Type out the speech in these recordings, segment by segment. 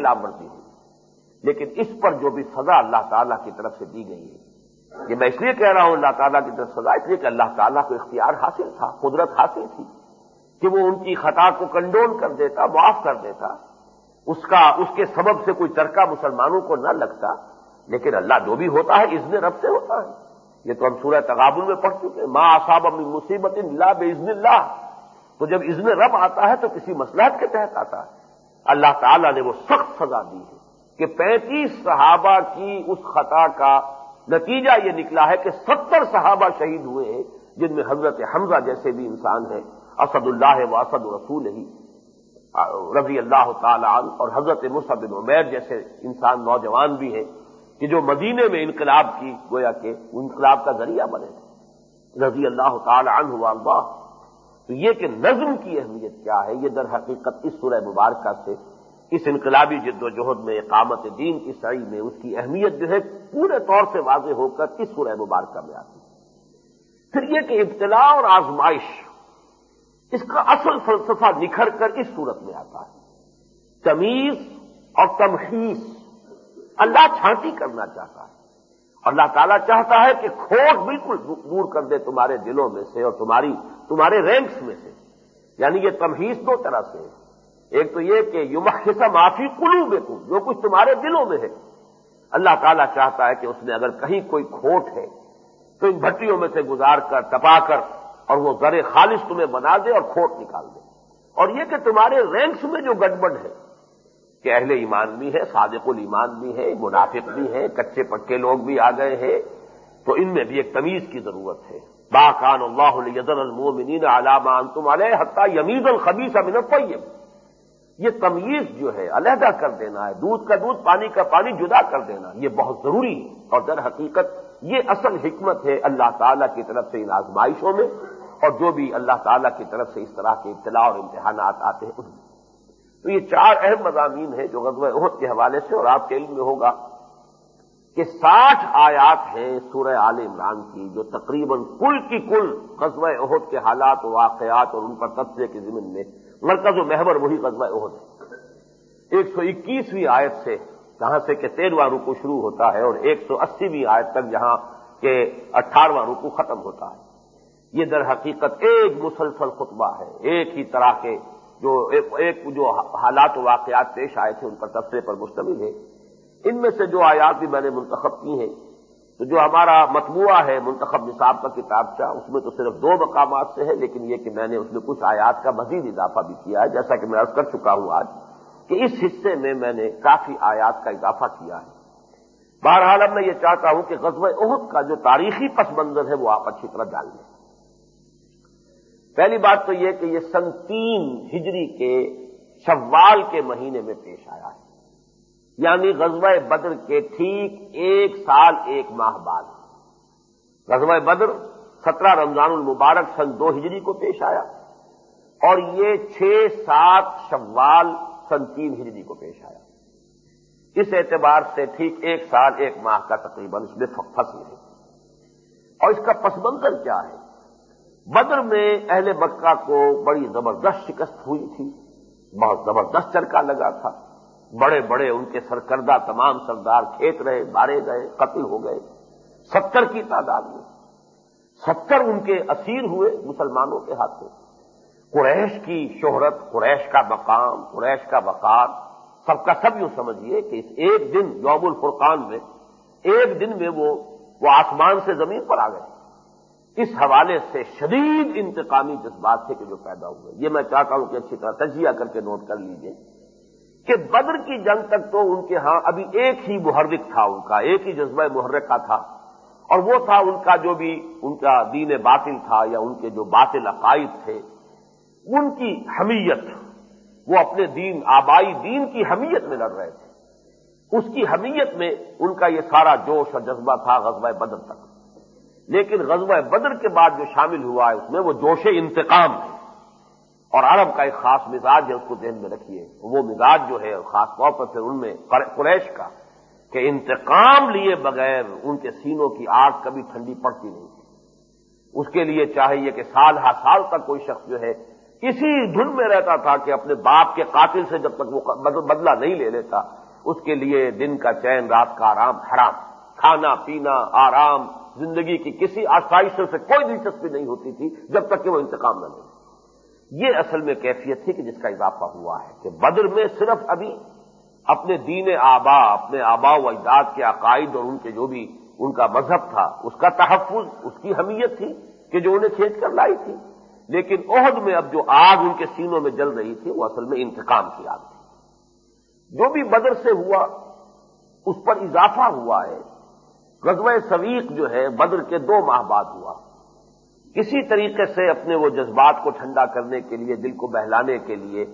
خلاف ورزی ہوئی۔ لیکن اس پر جو بھی سزا اللہ تعالیٰ کی طرف سے دی گئی ہے، یہ میں اس لیے کہہ رہا ہوں اللہ تعالیٰ کی طرف سزا، اس لیے کہ اللہ تعالیٰ کو اختیار حاصل تھا، قدرت حاصل تھی کہ وہ ان کی خطا کو کنڈول کر دیتا، معاف کر دیتا۔ اس کا، اس کے سبب سے کوئی ترکہ مسلمانوں کو نہ لگتا۔ لیکن اللہ جو بھی ہوتا ہے اس رب سے ہوتا ہے۔ یہ تو ہم سورہ تغابل میں پڑھ چکے ماں آصاب امی مصیبت اللہ بے اللہ۔ تو جب عزن رب آتا ہے، تو کسی مسلحت کے تحت آتا ہے۔ اللہ تعالیٰ نے وہ سخت سزا دی ہے کہ پینتیس صحابہ کی اس خطا کا نتیجہ یہ نکلا ہے کہ ستر صحابہ شہید ہوئے ہیں، جن میں حضرت حمزہ جیسے بھی انسان ہیں اسد اللہ و اسد رسول ہی رضی اللہ تعالی عنہ، اور حضرت مصحب بن عمیر جیسے انسان نوجوان بھی ہیں کہ جو مدینے میں انقلاب کی، گویا کہ انقلاب کا ذریعہ بنے، رضی اللہ تعالی عنہ اللہ تو یہ کہ نظم کی اہمیت کیا ہے، یہ در حقیقت اس سورہ مبارکہ سے، اس انقلابی جد و جہد میں، اقامت دین کی سعی میں اس کی اہمیت جو ہے پورے طور سے واضح ہو کر اس سورہ مبارکہ میں آتی ہے۔ پھر یہ کہ ابتلا اور آزمائش، اس کا اصل فلسفہ نکھر کر اس صورت میں آتا ہے۔ تمیز اور تمخیص اللہ چھانٹی کرنا چاہتا ہے۔ اللہ تعالیٰ چاہتا ہے کہ کھوٹ بالکل دور کر دے تمہارے دلوں میں سے اور تمہاری تمہارے رینکس میں سے۔ یعنی یہ تمہیز دو طرح سے ہے ایک تو یہ کہ یمحصہ معافی کلو میں جو کچھ تمہارے دلوں میں ہے۔ اللہ تعالیٰ چاہتا ہے کہ اس نے اگر کہیں کوئی کھوٹ ہے، تو ان بھٹیوں میں سے گزار کر، تپا کر، اور وہ ذر خالص تمہیں بنا دے اور کھوٹ نکال دے۔ اور یہ کہ تمہارے رینکس میں جو گڑبڑ ہے، کہ اہل ایمان بھی ہے صادق الایمان بھی ہے منافق بھی ہے کچے پکے لوگ بھی آ گئے ہیں، تو ان میں بھی ایک تمیز کی ضرورت ہے۔ باقان اللہ یزر المومنین علامان تم علیہ حتہ یمیز الخبیس امن الطیب یہ تمیز جو ہے، علیحدہ کر دینا ہے، دودھ کا دودھ، پانی کا پانی جدا کر دینا یہ بہت ضروری ہے۔ اور در حقیقت یہ اصل حکمت ہے اللہ تعالیٰ کی طرف سے ان آزمائشوں میں، اور جو بھی اللہ تعالیٰ کی طرف سے اس طرح کے اطلاع اور امتحانات آتے ہیں، ان میں۔ تو یہ چار اہم مضامین ہیں جو غزوہ عہد کے حوالے سے، اور آپ کے علم میں ہوگا۔ کہ ساٹھ آیات ہیں سورہ عال عمران کی جو تقریباً کل کی کل غزوہ عہد کے حالات و واقعات اور ان پر تبصرے کے ضمن میں مرکز و محور وہی غزوہ عہد ہے۔ ایک سو اکیسویں آیت سے جہاں سے کہ تیرواں رکو شروع ہوتا ہے اور ایک سو اسیویں آیت تک جہاں کہ اٹھارہواں رکو ختم ہوتا ہے۔ یہ در حقیقت ایک مسلسل خطبہ ہے، ایک ہی طرح کے جو ایک جو حالات و واقعات پیش آئے تھے ان پر تبصرے پر مشتمل ہے۔ ان میں سے جو آیات بھی میں نے منتخب کی ہیں، تو جو ہمارا مطبوعہ ہے، منتخب نصاب کا کتاب اس میں تو صرف دو مقامات سے ہے، لیکن یہ کہ میں نے اس میں کچھ آیات کا مزید اضافہ بھی کیا ہے، جیسا کہ میں عرض کر چکا ہوں آج، کہ اس حصے میں میں نے کافی آیات کا اضافہ کیا ہے۔ بہرحال اب میں یہ چاہتا ہوں کہ غزب عہد کا جو تاریخی پس منظر ہے، وہ آپ اچھی طرح جان لیں۔ پہلی بات تو یہ کہ یہ سن تین ہجری کے شوال کے مہینے میں پیش آیا ہے۔ یعنی غزوہ بدر کے ٹھیک ایک سال ایک ماہ بعد۔ غزوہ بدر سترہ رمضان المبارک سن دو ہجری کو پیش آیا اور یہ چھ سات شوال سن تین ہجری کو پیش آیا۔ اس اعتبار سے ٹھیک ایک سال ایک ماہ کا تقریباً اس میں فصل ہے۔ اور اس کا پس منظر کیا ہے؟ بدر میں اہل مکہ کو بڑی زبردست شکست ہوئی تھی، بہت زبردست چرکا لگا تھا۔ بڑے بڑے ان کے سرکردہ تمام سردار کھیت رہے مارے گئے، قتل ہو گئے۔ ستر کی تعداد میں۔ ستر ان کے اسیر ہوئے مسلمانوں کے ہاتھوں۔ قریش کی شہرت، قریش کا مقام، قریش کا وقار۔ سب کا سب یوں سمجھیے کہ اس ایک دن یوم الفرقان میں، ایک دن میں وہ وہ آسمان سے زمین پر آ گئے۔ اس حوالے سے شدید انتقامی جذبات تھے کہ جو پیدا ہوئے۔ یہ میں چاہتا ہوں کہ اچھی طرح تجزیہ کر کے نوٹ کر لیجیے۔ کہ بدر کی جنگ تک تو ان کے ہاں ابھی ایک ہی محرک تھا ان کا، ایک ہی جذبہ محرکہ تھا۔ اور وہ تھا ان کا جو بھی ان کا دین باطل تھا یا ان کے جو باطل عقائد تھے۔ ان کی حمیت، وہ اپنے دین، آبائی دین کی حمیت میں لڑ رہے تھے۔ اس کی حمیت میں ان کا یہ سارا جوش اور جذبہ تھا غزوہ بدر تک۔ لیکن غزوہ بدر کے بعد جو شامل ہوا ہے، اس میں وہ جوش انتقام ہے۔ اور عرب کا ایک خاص مزاج ہے اس کو ذہن میں رکھیے۔ وہ مزاج جو ہے، خاص طور پر پھر ان میں قریش کا، کہ انتقام لیے بغیر ان کے سینوں کی آگ کبھی ٹھنڈی پڑتی نہیں تھی۔ اس کے لیے چاہیے کہ سال ہر سال تک کوئی شخص جو ہے، اسی دھن میں رہتا تھا کہ اپنے باپ کے قاتل سے جب تک وہ بدلہ نہیں لے لیتا، اس کے لیے دن کا چین، رات کا آرام حرام۔ کھانا، پینا، آرام، زندگی کی کسی آسائشوں سے کوئی دلچسپی نہیں ہوتی تھی جب تک کہ وہ انتقام نہ لے۔ یہ اصل میں کیفیت تھی کہ جس کا اضافہ ہوا ہے کہ بدر میں صرف ابھی اپنے دین آبا، اپنے آبا و اجداد کے عقائد اور ان کے جو بھی ان کا مذہب تھا، اس کا تحفظ، اس کی حمیت تھی کہ جو انہیں کھینچ کر لائی تھی۔ لیکن عہد میں اب جو آگ ان کے سینوں میں جل رہی تھی، وہ اصل میں انتقام کی آگ تھی۔ جو بھی بدر سے ہوا، اس پر اضافہ ہوا ہے۔ غزوہ سویق جو ہے، بدر کے دو ماہ بعد ہوا۔ کسی طریقے سے اپنے وہ جذبات کو ٹھنڈا کرنے کے لیے، دل کو بہلانے کے لیے،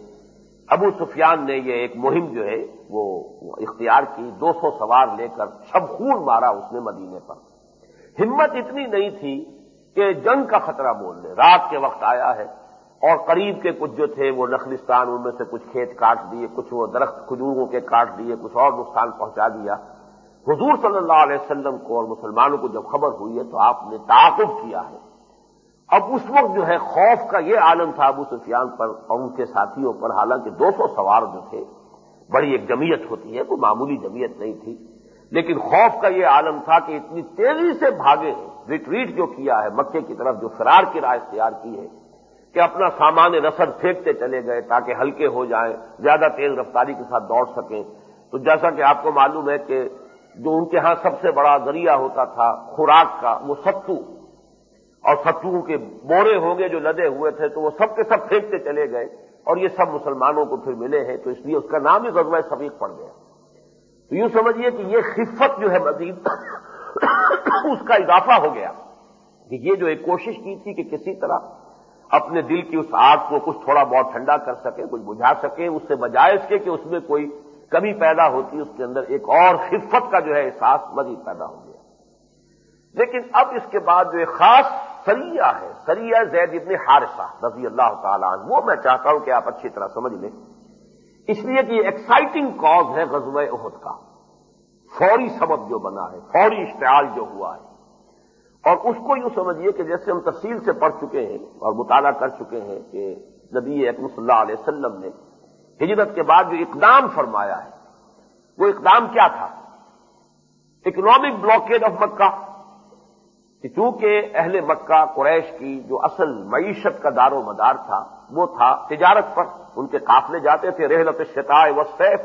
ابو سفیان نے یہ ایک مہم جو ہے، وہ اختیار کی، دو سو سوار لے کر شب خون مارا اس نے مدینے پر۔ ہمت اتنی نہیں تھی کہ جنگ کا خطرہ بول لے۔ رات کے وقت آیا ہے اور قریب کے کچھ جو تھے، وہ نخلستان، ان میں سے کچھ کھیت کاٹ دیے، کچھ وہ درخت کھجوروں کے کاٹ دیے، کچھ اور نقصان پہنچا دیا۔ حضور صلی اللہ علیہ وسلم کو اور مسلمانوں کو جب خبر ہوئی ہے تو آپ نے تعاقب کیا ہے۔ اب اس وقت جو ہے خوف کا یہ عالم تھا ابو سفیان پر اور ان کے ساتھیوں پر، حالانکہ دو سو سوار جو تھے، بڑی ایک جمعیت ہوتی ہے کوئی معمولی جمعیت نہیں تھی۔ لیکن خوف کا یہ عالم تھا کہ اتنی تیزی سے بھاگے ریٹریٹ جو کیا ہے، مکے کی طرف جو فرار کی رائے اختیار کی ہے، کہ اپنا سامان رسد پھینکتے چلے گئے تاکہ ہلکے ہو جائیں، زیادہ تیز رفتاری کے ساتھ دوڑ سکیں۔ تو جیسا کہ آپ کو معلوم ہے کہ جو ان کے ہاں سب سے بڑا ذریعہ ہوتا تھا، خوراک کا، وہ ستو۔ اور ستوؤں کے بورے ہوں گے جو لدے ہوئے تھے، تو وہ سب کے سب پھینکتے چلے گئے اور یہ سب مسلمانوں کو پھر ملے ہیں، تو اس لیے اس کا نام ہی غزوہ سبیق پڑ گیا۔ تو یوں سمجھیے کہ یہ خفت جو ہے مزید اس کا اضافہ ہو گیا۔ کہ یہ جو ایک کوشش کی تھی کہ کسی طرح اپنے دل کی اس آگ کو کچھ تھوڑا بہت ٹھنڈا کر سکے، کچھ بجھا سکے، اس سے بجائے اس کے کہ اس میں کوئی کمی پیدا ہوتی، اس کے اندر ایک اور خفت کا جو ہے احساس مزید پیدا ہو گیا۔ لیکن اب اس کے بعد جو ایک خاص سریا ہے سریا زید ابن حارثہ رضی اللہ تعالیٰ عنہ، وہ میں چاہتا ہوں کہ آپ اچھی طرح سمجھ لیں۔ اس لیے کہ یہ ایکسائٹنگ کاز ہے غزوہ عہد کا۔ فوری سبب جو بنا ہے، فوری اشتعال جو ہوا ہے۔ اور اس کو یوں سمجھیے کہ جیسے ہم تفصیل سے پڑھ چکے ہیں اور مطالعہ کر چکے ہیں کہ نبی اکم صلی اللہ علیہ وسلم نے ہجرت کے بعد جو اقدام فرمایا ہے، وہ اقدام کیا تھا؟ اکنامک بلاکیڈ آف مکہ کہ چونکہ اہل مکہ قریش کی جو اصل معیشت کا دار و مدار تھا، وہ تھا تجارت پر۔ ان کے قافلے جاتے تھے رحلت شتائے و سیف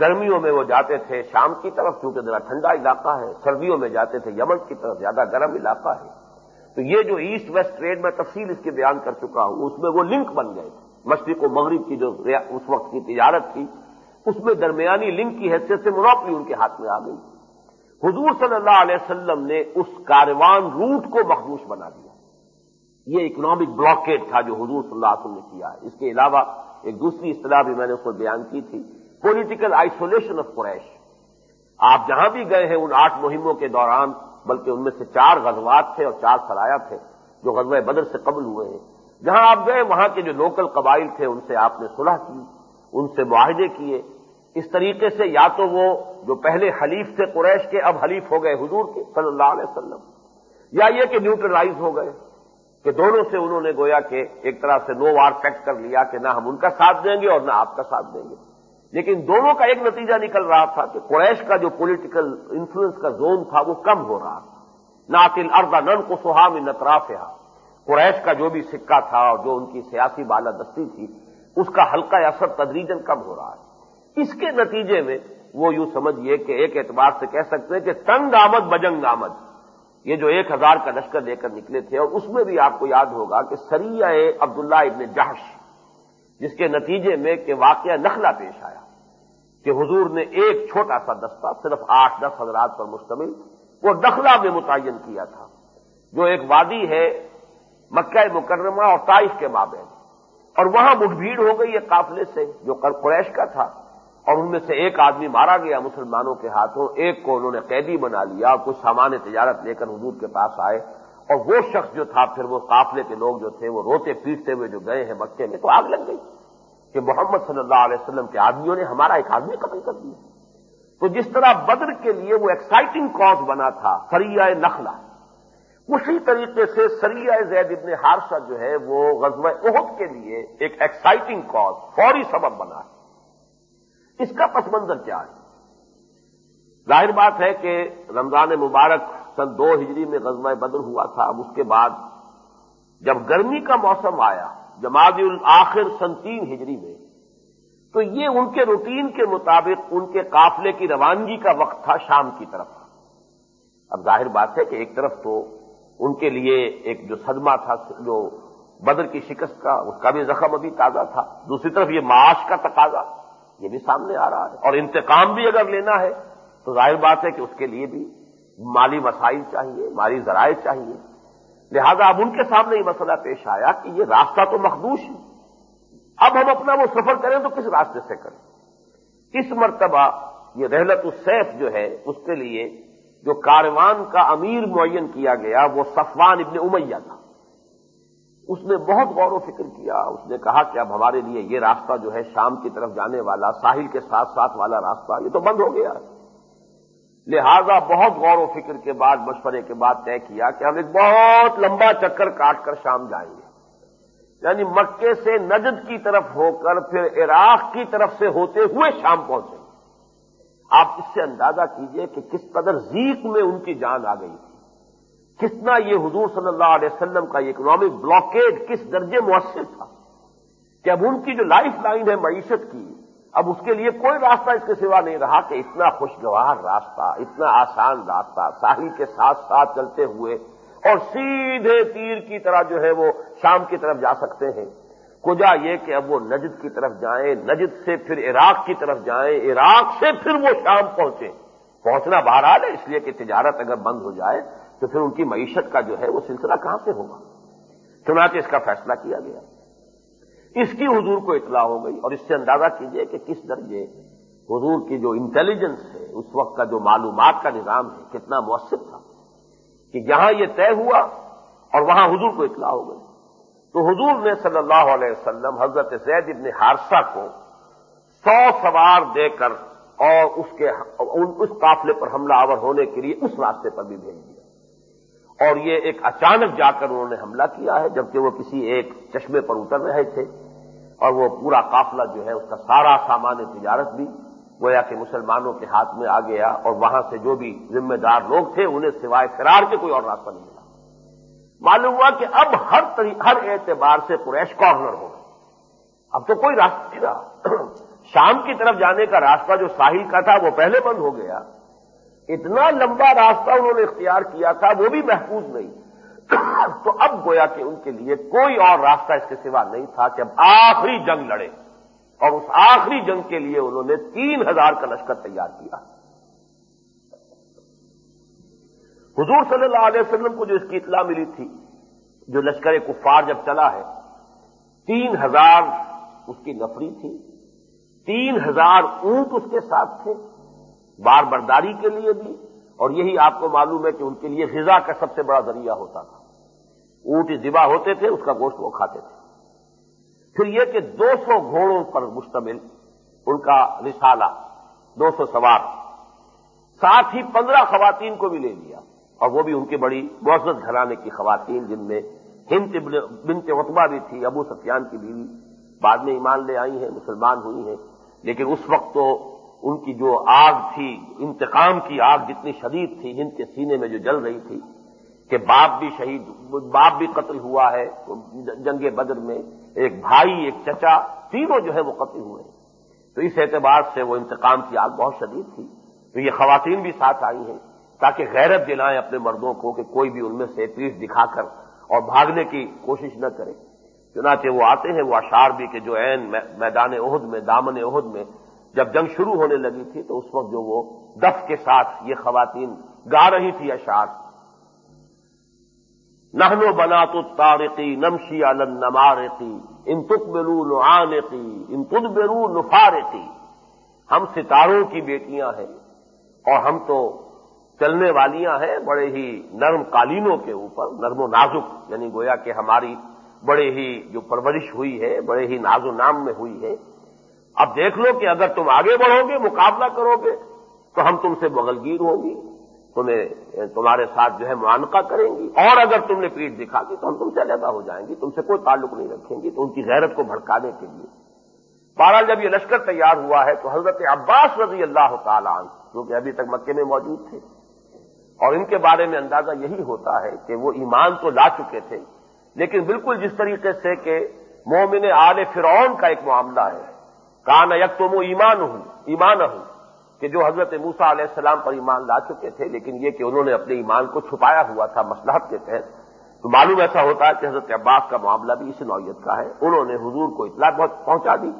گرمیوں میں وہ جاتے تھے شام کی طرف، چونکہ ذرا ٹھنڈا علاقہ ہے۔ سردیوں میں جاتے تھے یمن کی طرف، زیادہ گرم علاقہ ہے۔ تو یہ جو ایسٹ ویسٹ ٹریڈ میں تفصیل اس کے بیان کر چکا ہوں، اس میں وہ لنک بن گئے۔ تھے مشرق و مغرب کی جو اس وقت کی تجارت تھی، اس میں درمیانی لنک کی حیثیت سے منوپلی ان کے ہاتھ میں آ گئی۔ حضور صلی اللہ علیہ وسلم نے اس کاروان روٹ کو مخدوش بنا دیا۔ یہ اکنامک بلاکیٹ تھا جو حضور صلی اللہ علیہ وسلم نے کیا۔ ہے اس کے علاوہ ایک دوسری اصطلاح بھی میں نے اس کو بیان کی تھی۔ پولیٹیکل آئسولیشن آف قریش آپ جہاں بھی گئے ہیں ان آٹھ مہموں کے دوران، بلکہ ان میں سے چار غزوات تھے اور چار سرایا تھے جو غزوہ بدر سے قبل ہوئے ہیں۔ جہاں آپ گئے، وہاں کے جو لوکل قبائل تھے، ان سے آپ نے صلح کی، ان سے معاہدے کیے۔ اس طریقے سے یا تو وہ جو پہلے حلیف تھے قریش کے، اب حلیف ہو گئے حضور کے، صلی اللہ علیہ وسلم۔ یا یہ کہ نیوٹرلائز ہو گئے، کہ دونوں سے انہوں نے گویا کہ ایک طرح سے نو وار پیکٹ کر لیا کہ نہ ہم ان کا ساتھ دیں گے اور نہ آپ کا ساتھ دیں گے۔ لیکن دونوں کا ایک نتیجہ نکل رہا تھا کہ قریش کا جو پولیٹیکل انفلوئنس کا زون تھا وہ کم ہو رہا تھا۔ ناطل اردا نن کو سہام نتراف قریش کا جو بھی سکہ تھا اور جو ان کی سیاسی بالادستی تھی، اس کا ہلکا اثر تدریجن کم ہو رہا ہے۔ اس کے نتیجے میں وہ یوں سمجھیے کہ ایک اعتبار سے کہہ سکتے ہیں کہ تنگ آمد، بجنگ آمد۔ یہ جو ایک ہزار کا لشکر لے کر نکلے تھے، اور اس میں بھی آپ کو یاد ہوگا کہ سریہ عبداللہ ابن جہش، جس کے نتیجے میں کہ واقعہ نخلا پیش آیا، کہ حضور نے ایک چھوٹا سا دستہ، صرف آٹھ دس حضرات پر مشتمل، وہ نخلا میں متعین کیا تھا۔ جو ایک وادی ہے مکہ مکرمہ اور طائف کے مابین۔ اور وہاں مٹ بھیڑ ہو گئی ایک قافلے سے، جو قریش کا تھا۔ اور ان میں سے ایک آدمی مارا گیا مسلمانوں کے ہاتھوں، ایک کو انہوں نے قیدی بنا لیا، کچھ سامان تجارت لے کر حضور کے پاس آئے۔ اور وہ شخص جو تھا، پھر وہ قافلے کے لوگ جو تھے، وہ روتے پیٹتے ہوئے جو گئے ہیں مکے میں، تو آگ لگ گئی کہ محمد صلی اللہ علیہ وسلم کے آدمیوں نے ہمارا ایک آدمی قتل کر دیا۔ تو جس طرح بدر کے لیے وہ ایکسائٹنگ کاز بنا تھا فریہ نخلا اسی طریقے سے سریہ زید ابن ہارسا جو ہے، وہ غزوہ عہد کے لیے ایک ایکسائٹنگ کاز فوری سبب بنا۔ ہے اس کا پس منظر کیا ہے؟ ظاہر بات ہے کہ رمضان مبارک سن دو ہجری میں غزوہ بدر ہوا تھا، اب اس کے بعد جب گرمی کا موسم آیا، جماعت الآخر سن تین ہجری میں، تو یہ ان کے روٹین کے مطابق ان کے قافلے کی روانگی کا وقت تھا شام کی طرف۔ اب ظاہر بات ہے کہ ایک طرف تو ان کے لیے ایک جو صدمہ تھا، جو بدر کی شکست کا، اس کا بھی زخم ابھی تازہ تھا۔ دوسری طرف یہ معاش کا تقاضا۔ یہ بھی سامنے آ رہا ہے۔ اور انتقام بھی اگر لینا ہے، تو ظاہر بات ہے کہ اس کے لیے بھی مالی مسائل چاہیے، مالی ذرائع چاہیے۔ لہذا اب ان کے سامنے یہ مسئلہ پیش آیا کہ یہ راستہ تو مخدوش ہے۔ اب ہم اپنا وہ سفر کریں تو کس راستے سے کریں؟ اس مرتبہ یہ رحلت السیف جو ہے، اس کے لیے جو کاروان کا امیر معین کیا گیا، وہ صفوان ابن امیہ تھا۔ اس نے بہت غور و فکر کیا، اس نے کہا کہ اب ہمارے لیے یہ راستہ جو ہے شام کی طرف جانے والا، ساحل کے ساتھ ساتھ والا راستہ، یہ تو بند ہو گیا۔ لہذا بہت غور و فکر کے بعد، مشورے کے بعد طے کیا کہ ہم ایک بہت لمبا چکر کاٹ کر شام جائیں گے۔ یعنی مکے سے نجد کی طرف ہو کر پھر عراق کی طرف سے ہوتے ہوئے شام پہنچے۔ آپ اس سے اندازہ کیجیے کہ کس قدر زیق میں ان کی جان آ گئی۔ تھی کتنا یہ حضور صلی اللہ علیہ وسلم کا یہ اکنامک بلاکیڈ کس درجے مؤثر تھا کہ اب ان کی جو لائف لائن ہے معیشت کی، اب اس کے لیے کوئی راستہ اس کے سوا نہیں رہا کہ اتنا خوشگوار راستہ، اتنا آسان راستہ ساحل کے ساتھ ساتھ چلتے ہوئے اور سیدھے تیر کی طرح جو ہے وہ شام کی طرف جا سکتے ہیں۔ کجا یہ کہ اب وہ نجد کی طرف جائیں، نجد سے پھر عراق کی طرف جائیں، عراق سے پھر وہ شام پہنچے پہنچنا بہرحال ہے، اس لیے کہ تجارت اگر بند ہو جائے تو پھر ان کی معیشت کا جو ہے وہ سلسلہ کہاں سے ہوگا؟ چنانچہ اس کا فیصلہ کیا گیا۔ اس کی حضور کو اطلاع ہو گئی اور اس سے اندازہ کیجیے کہ کس درجے حضور کی جو انٹیلیجنس ہے، اس وقت کا جو معلومات کا نظام ہے، کتنا مؤثر تھا۔ کہ جہاں یہ طے ہوا اور وہاں حضور کو اطلاع ہو گئی۔ تو حضور نے صلی اللہ علیہ وسلم حضرت زید ابن حارثہ کو سو سوار دے کر اور اس کے اس قافلے پر حملہ آور ہونے کے لیے اس راستے پر بھی بھیج دیا۔ اور یہ ایک اچانک جا کر انہوں نے حملہ کیا ہے، جبکہ وہ کسی ایک چشمے پر اتر رہے تھے۔ اور وہ پورا قافلہ جو ہے، اس کا سارا سامان تجارت بھی گویا کہ مسلمانوں کے ہاتھ میں آ گیا اور وہاں سے جو بھی ذمہ دار لوگ تھے، انہیں سوائے فرار کے کوئی اور راستہ نہیں ملا۔ معلوم ہوا کہ اب ہر ہر اعتبار سے قریش کارنر ہو گئے اب تو کوئی راستہ نہیں رہا۔ شام کی طرف جانے کا راستہ جو ساحل کا تھا، وہ پہلے بند ہو گیا۔ اتنا لمبا راستہ انہوں نے اختیار کیا تھا، وہ بھی محفوظ نہیں۔ تو اب گویا کہ ان کے لیے کوئی اور راستہ اس کے سوا نہیں تھا کہ اب آخری جنگ لڑے اور اس آخری جنگ کے لیے انہوں نے تین ہزار کا لشکر تیار کیا۔ حضور صلی اللہ علیہ وسلم کو جو اس کی اطلاع ملی تھی، جو لشکر کفار جب چلا ہے، تین ہزار اس کی نفری تھی، تین ہزار اونٹ اس کے ساتھ تھے۔ بار برداری کے لیے بھی، اور یہی آپ کو معلوم ہے کہ ان کے لیے غذا کا سب سے بڑا ذریعہ ہوتا تھا۔ اونٹ ذبح ہوتے تھے، اس کا گوشت وہ کھاتے تھے۔ پھر یہ کہ دو سو گھوڑوں پر مشتمل ان کا رسالہ، دو سو سوار۔ ساتھ ہی پندرہ خواتین کو بھی لے لیا۔ اور وہ بھی ان کی بڑی معزز گھرانے کی خواتین، جن میں ہند بنت وطبہ بھی تھی، ابو سفیان کی بیوی۔ بعد میں ایمان لے آئی ہیں، مسلمان ہوئی ہیں۔ لیکن اس وقت تو ان کی جو آگ تھی، انتقام کی آگ جتنی شدید تھی ہند کے سینے میں جو جل رہی تھی، کہ باپ بھی شہید، باپ بھی قتل ہوا ہے، جنگ بدر میں ایک بھائی، ایک چچا، تینوں جو ہے وہ قتل ہوئے۔ تو اس اعتبار سے وہ انتقام کی آگ بہت شدید تھی۔ تو یہ خواتین بھی ساتھ آئی ہیں، تاکہ غیرت دلائیں اپنے مردوں کو کہ کوئی بھی ان میں سے پیٹ دکھا کر اور بھاگنے کی کوشش نہ کرے۔ چنانچہ وہ آتے ہیں، وہ اشار بھی کہ جو عین میدان عہد میں، دامن عہد میں جب جنگ شروع ہونے لگی تھی تو اس وقت جو وہ دف کے ساتھ یہ خواتین گا رہی تھی اشار نہنو بنا تو تارقی نمشی علن نمارتی ان تک برو نعانقی، ان تد برو نفارتی ہم ستاروں کی بیٹیاں ہیں اور ہم تو چلنے والیاں ہیں بڑے ہی نرم قالینوں کے اوپر، نرم و نازک یعنی گویا کہ ہماری بڑے ہی جو پرورش ہوئی ہے، بڑے ہی ناز و نام میں ہوئی ہے۔ اب دیکھ لو کہ اگر تم آگے بڑھو گے، مقابلہ کرو گے، تو ہم تم سے بغلگیر ہوں گی۔ تمہیں تمہارے ساتھ جو ہے معانقہ کریں گی۔ اور اگر تم نے پیٹ دکھا دی تو ہم تم سے علیحدہ ہو جائیں گی، تم سے کوئی تعلق نہیں رکھیں گی، تو ان کی غیرت کو بھڑکانے کے لیے۔ بہرحال جب یہ لشکر تیار ہوا ہے تو حضرت عباس رضی اللہ تعالیٰ عنہ، جو کہ ابھی تک مکے میں موجود تھے، اور ان کے بارے میں اندازہ یہی ہوتا ہے کہ وہ ایمان تو لا چکے تھے، لیکن بالکل جس طریقے سے کہ مومن آل فرعون کا ایک معاملہ ہے۔ کان یک تو وہ ایمان ہوں ایمان ہوں کہ جو حضرت موسا علیہ السلام پر ایمان لا چکے تھے، لیکن یہ کہ انہوں نے اپنے ایمان کو چھپایا ہوا تھا مسلحت کے تحت، تو معلوم ایسا ہوتا ہے کہ حضرت عباس کا معاملہ بھی اس نوعیت کا ہے۔ انہوں نے حضور کو اطلاع بہت پہنچا دی۔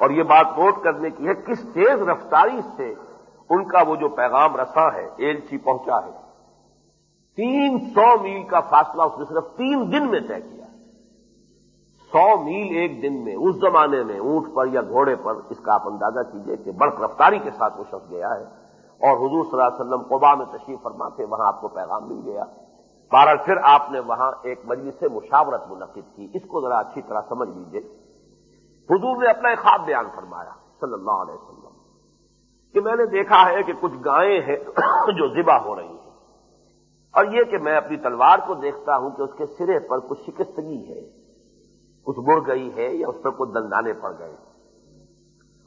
اور یہ بات نوٹ کرنے کی ہے، کس تیز رفتاری سے ان کا وہ جو پیغام رساں ہے، ایلچی پہنچا ہے۔ تین سو میل کا فاصلہ اس نے صرف تین دن میں طے کیا۔ سو میل ایک دن میں، اس زمانے میں اونٹ پر یا گھوڑے پر اس کا آپ اندازہ کیجیے کہ بڑک رفتاری کے ساتھ وہ شخص گیا ہے۔ اور حضور صلی اللہ علیہ وسلم قبا میں تشریف فرما تھے وہاں آپ کو پیغام مل گیا۔ بہرحال پھر آپ نے وہاں ایک مجلس مشاورت منعقد کی۔ اس کو ذرا اچھی طرح سمجھ لیجیے حضور نے اپنا ایک خواب بیان فرمایا صلی اللہ علیہ وسلم، کہ میں نے دیکھا ہے کہ کچھ گائیں ہیں جو ذبح ہو رہی ہیں۔ اور یہ کہ میں اپنی تلوار کو دیکھتا ہوں کہ اس کے سرے پر کچھ شکستگی ہے۔ کچھ مڑ گئی ہے یا اس پر کچھ دندانے پڑ گئے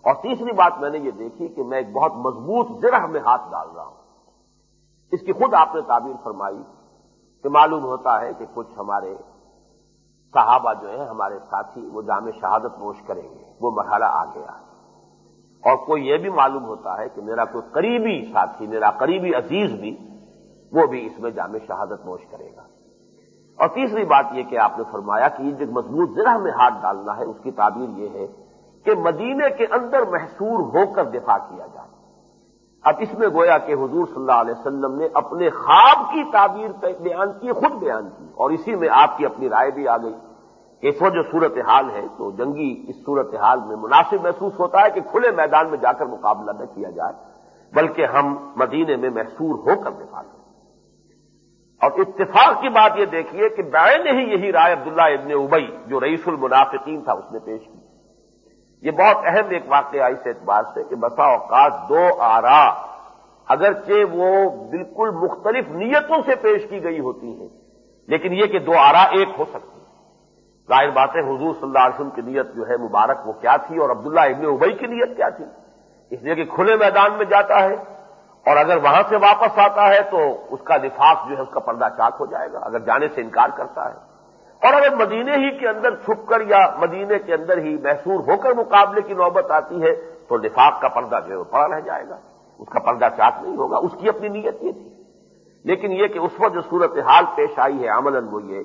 اور تیسری بات میں نے یہ دیکھی کہ میں ایک بہت مضبوط زرہ میں ہاتھ ڈال رہا ہوں۔ اس کی خود آپ نے تعبیر فرمائی کہ معلوم ہوتا ہے کہ کچھ ہمارے صحابہ جو ہیں، ہمارے ساتھی، وہ جامع شہادت نوش کریں گے، وہ مرحلہ آ گیا اور کوئی یہ بھی معلوم ہوتا ہے کہ میرا کوئی قریبی ساتھی، میرا قریبی عزیز بھی، وہ بھی اس میں جامع شہادت نوش کرے گا۔ اور تیسری بات یہ کہ آپ نے فرمایا کہ یہ جو مضبوط ذرا میں ہاتھ ڈالنا ہے، اس کی تعبیر یہ ہے کہ مدینے کے اندر محسور ہو کر دفاع کیا جائے۔ اب اس میں گویا کہ حضور صلی اللہ علیہ وسلم نے اپنے خواب کی تعبیر بیان کی، خود بیان کی، اور اسی میں آپ کی اپنی رائے بھی آ گئی کہ اس وقت جو صورت حال ہے، تو جنگی اس صورت حال میں مناسب محسوس ہوتا ہے کہ کھلے میدان میں جا کر مقابلہ نہ کیا جائے، بلکہ ہم مدینے میں محسور ہو کر دفاع کریں۔ اور اتفاق کی بات یہ دیکھیے کہ بین ہی یہی رائے عبداللہ ابن ابئی جو رئیس المنافقین تھا اس نے پیش کی۔ یہ بہت اہم ایک واقعہ اس اعتبار سے کہ بسا اوقات دو آرا اگرچہ وہ بالکل مختلف نیتوں سے پیش کی گئی ہوتی ہیں، لیکن یہ کہ دو آرا ایک ہو سکتی ظاہر بات ہے، حضور صلی اللہ علیہ وسلم کی نیت جو ہے مبارک وہ کیا تھی اور عبداللہ ابن ابئی کی نیت کیا تھی۔ اس لیے کہ کھلے میدان میں جاتا ہے اور اگر وہاں سے واپس آتا ہے تو اس کا نفاق جو ہے، اس کا پردہ چاک ہو جائے گا، اگر جانے سے انکار کرتا ہے۔ اور اگر مدینے ہی کے اندر چھپ کر یا مدینے کے اندر ہی محسور ہو کر مقابلے کی نوبت آتی ہے، تو نفاق کا پردہ جو ہے، وہ پڑا رہ جائے گا۔ اس کا پردہ چاک نہیں ہوگا، اس کی اپنی نیت یہ تھی۔ لیکن یہ کہ اس وقت جو صورت حال پیش آئی ہے عمل وہ یہ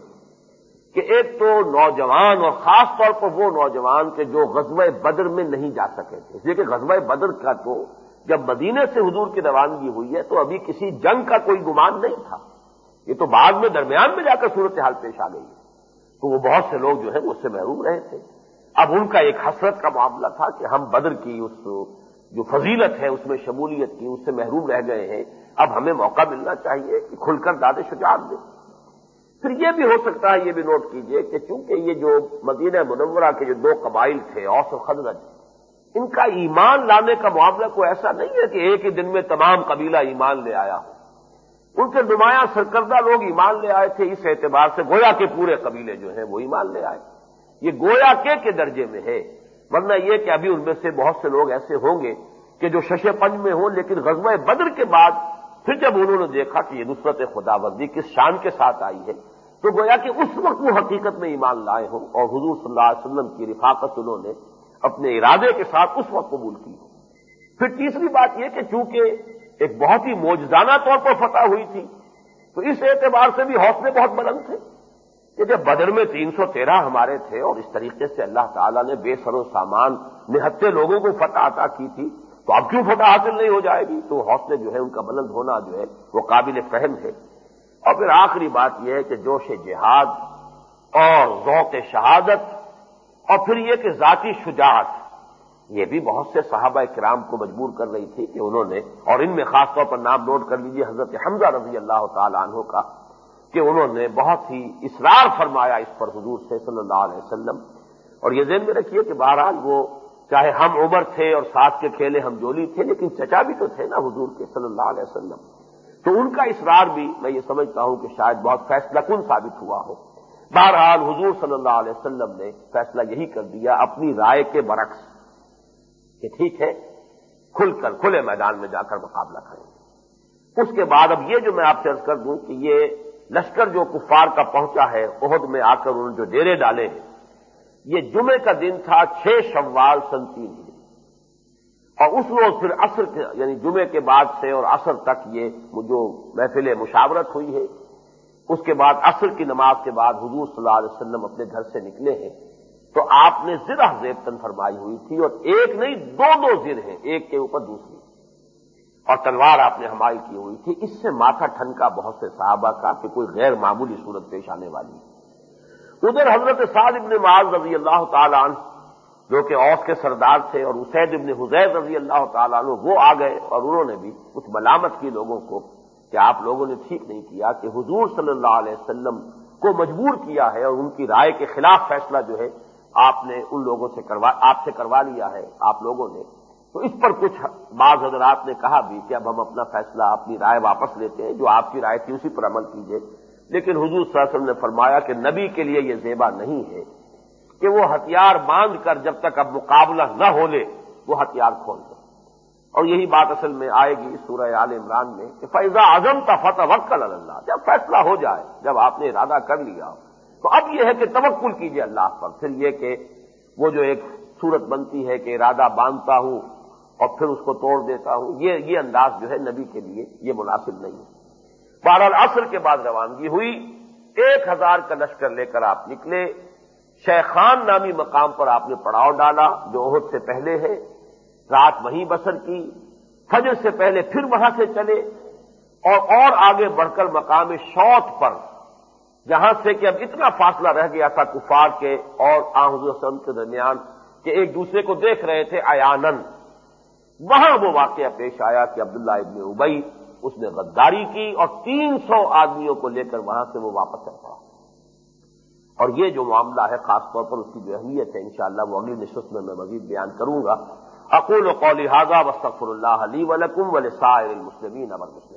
کہ ایک تو نوجوان اور خاص طور پر وہ نوجوان کے جو غزوہ بدر میں نہیں جا سکے تھے۔ اس لیے کہ غزوہ بدر کا تو جب مدینے سے حضور کی روانگی ہوئی ہے تو ابھی کسی جنگ کا کوئی گمان نہیں تھا۔ یہ تو بعد میں درمیان میں جا کر صورت حال پیش آ گئی ہے۔ تو وہ بہت سے لوگ جو ہے اس سے محروم رہے تھے۔ اب ان کا ایک حسرت کا معاملہ تھا کہ ہم بدر کی اس جو فضیلت ہے، اس میں شمولیت کی، اس سے محروم رہ گئے ہیں۔ اب ہمیں موقع ملنا چاہیے کہ کھل کر داد شجاعت دیں۔ پھر یہ بھی ہو سکتا ہے، یہ بھی نوٹ کیجیے کہ چونکہ یہ جو مدینہ منورہ کے جو دو قبائل تھے، اوس و خدرج ان کا ایمان لانے کا معاملہ کوئی ایسا نہیں ہے کہ ایک ہی دن میں تمام قبیلہ ایمان لے آیا ہو۔ ان کے نمایاں سرکردہ لوگ ایمان لے آئے تھے، اس اعتبار سے گویا کے پورے قبیلے جو ہیں وہ ایمان لے آئے۔ یہ گویا کے کے درجے میں ہے، ورنہ یہ کہ ابھی ان میں سے بہت سے لوگ ایسے ہوں گے کہ جو شش پنج میں ہوں، لیکن غزوہ بدر کے بعد پھر جب انہوں نے دیکھا کہ یہ نصرت خدا بندی کس شان کے ساتھ آئی ہے، تو گویا کہ اس وقت وہ حقیقت میں ایمان لائے ہوں۔ اور حضور صلی اللہ علیہ وسلم کی رفاقت انہوں نے اپنے ارادے کے ساتھ اس وقت قبول کی ہو۔ پھر تیسری بات یہ کہ چونکہ ایک بہت ہی موجزانہ طور پر فتح ہوئی تھی، تو اس اعتبار سے بھی حوصلے بہت بلند تھے کہ جب بدر میں تین سو تیرہ ہمارے تھے اور اس طریقے سے اللہ تعالیٰ نے بے سر و سامان نہتے لوگوں کو فتح عطا کی تھی، تو اب کیوں فتح حاصل نہیں ہو جائے گی؟ تو حوصلے جو ہے ان کا بلند ہونا جو ہے وہ قابل فہم ہے۔ اور پھر آخری بات یہ ہے کہ جوش جہاد اور ذوق شہادت اور پھر یہ کہ ذاتی شجاعت، یہ بھی بہت سے صحابہ کرام کو مجبور کر رہی تھی کہ انہوں نے، اور ان میں خاص طور پر نام نوٹ کر لیجیے حضرت حمزہ رضی اللہ تعالی عنہ کا، کہ انہوں نے بہت ہی اصرار فرمایا اس پر حضور سے صلی اللہ علیہ وسلم۔ اور یہ ذہن میں رکھیے کہ بہرحال وہ چاہے ہم عمر تھے اور ساتھ کے کھیلے ہم جولی تھے، لیکن چچا بھی تو تھے نا حضور کے صلی اللہ علیہ وسلم۔ تو ان کا اصرار بھی میں یہ سمجھتا ہوں کہ شاید بہت فیصلہ کن ثابت ہوا ہو۔ بہرحال حضور صلی اللہ علیہ وسلم نے فیصلہ یہی کر دیا، اپنی رائے کے برعکس کہ ٹھیک ہے، کھل کر، کھلے میدان میں جا کر مقابلہ کریں۔ گے اس کے بعد اب یہ جو میں آپ سے ارض کر دوں کہ یہ لشکر جو کفار کا پہنچا ہے عہد میں آ کر انہوں نے جو ڈیرے ڈالے ہیں، یہ جمعے کا دن تھا چھ شوال سن تین اور اس روز پھر عصر یعنی جمعے کے بعد سے اور عصر تک یہ جو محفل مشاورت ہوئی ہے اس کے بعد عصر کی نماز کے بعد حضور صلی اللہ علیہ وسلم اپنے گھر سے نکلے ہیں۔ تو آپ نے زرہ زیبتن فرمائی ہوئی تھی اور ایک نہیں، دو دو زر ہیں، ایک کے اوپر دوسری۔ اور تلوار آپ نے ہماری کی ہوئی تھی۔ اس سے ماتھا ٹھنکا بہت سے صحابہ کا کہ کوئی غیر معمولی صورت پیش آنے والی۔ ادھر حضرت سعد ابن معاذ رضی اللہ تعالیٰ عنہ، جو کہ اوس کے سردار تھے، اور اسید ابن حزیر رضی اللہ تعالیٰ عنہ، وہ آ گئے اور انہوں نے بھی کچھ ملامت کی لوگوں کو کہ آپ لوگوں نے ٹھیک نہیں کیا کہ حضور صلی اللہ علیہ وسلم کو مجبور کیا ہے اور ان کی رائے کے خلاف فیصلہ جو ہے آپ نے ان لوگوں سے کروا آپ سے کروا لیا ہے، آپ لوگوں نے۔ تو اس پر کچھ بعض حضرات نے کہا بھی کہ اب ہم اپنا فیصلہ، اپنی رائے واپس لیتے ہیں، جو آپ کی رائے تھی اسی پر عمل کیجیے لیکن حضور صلی اللہ علیہ وسلم نے فرمایا کہ نبی کے لیے یہ زیبا نہیں ہے کہ وہ ہتھیار باندھ کر جب تک اب مقابلہ نہ ہو لے، وہ ہتھیار کھول دے اور یہی بات اصل میں آئے گی سورہ عال عمران میں کہ فیضا اعظم کا فتح وقت اللہ جب فیصلہ ہو جائے، جب آپ نے ارادہ کر لیا، تو اب یہ ہے کہ توکل کیجیے اللہ پر۔ پھر یہ کہ وہ جو ایک صورت بنتی ہے کہ ارادہ باندھتا ہوں اور پھر اس کو توڑ دیتا ہوں، یہ یہ انداز جو ہے نبی کے لیے یہ مناسب نہیں۔ ہے بہرحال عصر کے بعد روانگی ہوئی، ایک ہزار کا لشکر لے کر آپ نکلے، شیخان نامی مقام پر آپ نے پڑاؤ ڈالا، جو عہد سے پہلے ہے۔ رات وہیں بسر کی، فجر سے پہلے پھر وہاں سے چلے اور اور آگے بڑھ کر مقام شوت پر، جہاں سے کہ اب اتنا فاصلہ رہ گیا تھا کفار کے اور حضور وسلم کے درمیان کہ ایک دوسرے کو دیکھ رہے تھے ایانن وہاں وہ واقعہ پیش آیا کہ عبداللہ ابن ابئی اس نے غداری کی اور تین سو آدمیوں کو لے کر وہاں سے وہ واپس چل پڑا اور یہ جو معاملہ ہے، خاص طور پر اس کی جو اہمیت ہے، انشاءاللہ وہ اگلی نشست میں میں مزید بیان کروں گا۔ اقول و قولی حاضہ وسطر اللہ علی ولکم ولسائر المسلمین امر مسلم